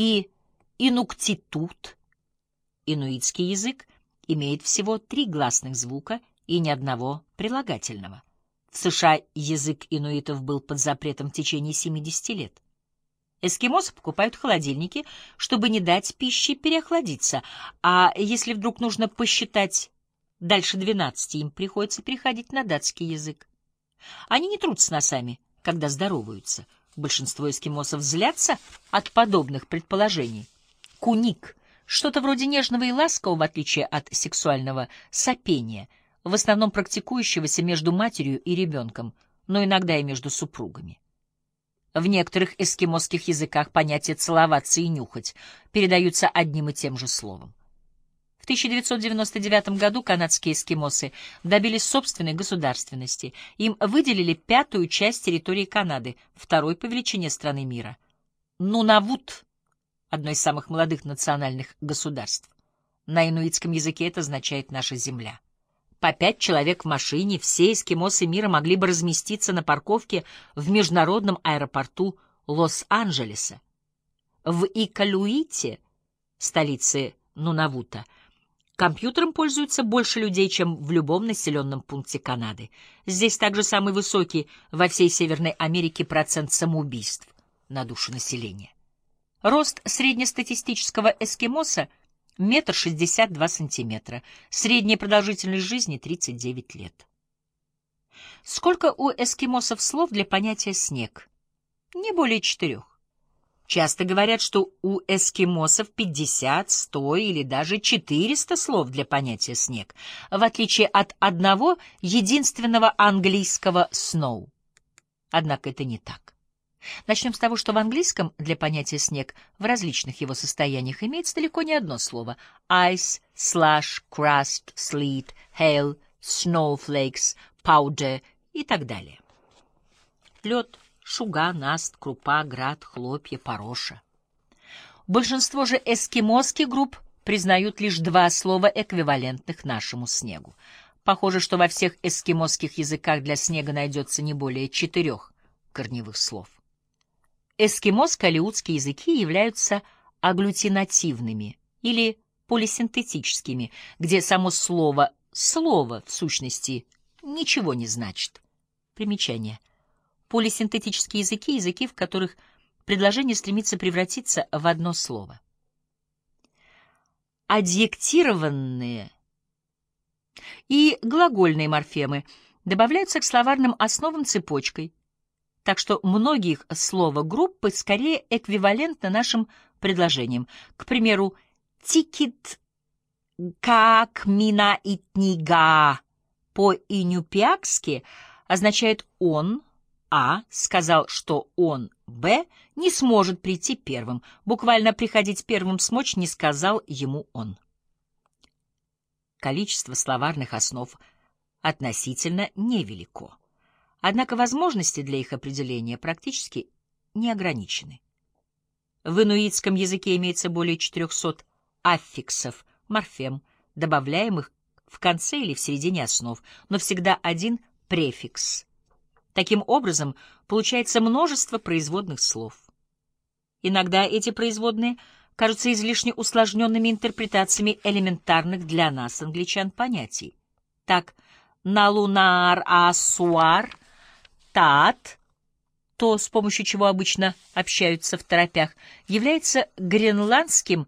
и инуктитут. Инуитский язык имеет всего три гласных звука и ни одного прилагательного. В США язык инуитов был под запретом в течение 70 лет. Эскимосы покупают холодильники, чтобы не дать пище переохладиться, а если вдруг нужно посчитать дальше 12, им приходится переходить на датский язык. Они не трутся носами, когда здороваются. Большинство эскимосов злятся от подобных предположений. Куник — что-то вроде нежного и ласкового, в отличие от сексуального сопения, в основном практикующегося между матерью и ребенком, но иногда и между супругами. В некоторых эскимосских языках понятия «целоваться» и «нюхать» передаются одним и тем же словом. В 1999 году канадские эскимосы добились собственной государственности. Им выделили пятую часть территории Канады, второй по величине страны мира. Нунавут — одно из самых молодых национальных государств. На инуитском языке это означает «наша земля». По пять человек в машине все эскимосы мира могли бы разместиться на парковке в международном аэропорту Лос-Анджелеса. В Икалуите, столице Нунавута, компьютером пользуются больше людей, чем в любом населенном пункте Канады. Здесь также самый высокий во всей Северной Америке процент самоубийств на душу населения. Рост среднестатистического эскимоса — метр шестьдесят два сантиметра, средняя продолжительность жизни — 39 лет. Сколько у эскимосов слов для понятия «снег»? Не более четырех. Часто говорят, что у эскимосов 50, 100 или даже 400 слов для понятия «снег», в отличие от одного единственного английского «snow». Однако это не так. Начнем с того, что в английском для понятия «снег» в различных его состояниях имеется далеко не одно слово — ice, slush, crust, sleet, hail, snowflakes, powder и так далее. Лед, шуга, наст, крупа, град, хлопья, пороша. Большинство же эскимосских групп признают лишь два слова, эквивалентных нашему снегу. Похоже, что во всех эскимосских языках для снега найдется не более четырех корневых слов. Эскимоско-алеутские языки являются агглютинативными или полисинтетическими, где само слово «слово» в сущности ничего не значит. Примечание. Полисинтетические языки — языки, в которых предложение стремится превратиться в одно слово. Адъектированные и глагольные морфемы добавляются к словарным основам цепочкой — так что многих слова группы скорее эквивалентны нашим предложениям. К примеру, «тикет как мина итнига» по-инюпиакски означает «он», а сказал, что он, Б, не сможет прийти первым. Буквально приходить первым смочь не сказал ему он. Количество словарных основ относительно невелико. Однако возможности для их определения практически не ограничены. В инуитском языке имеется более 400 аффиксов, морфем, добавляемых в конце или в середине основ, но всегда один префикс. Таким образом, получается множество производных слов. Иногда эти производные кажутся излишне усложненными интерпретациями элементарных для нас, англичан, понятий. Так, налунар асуар Таат, то, с помощью чего обычно общаются в торопях, является гренландским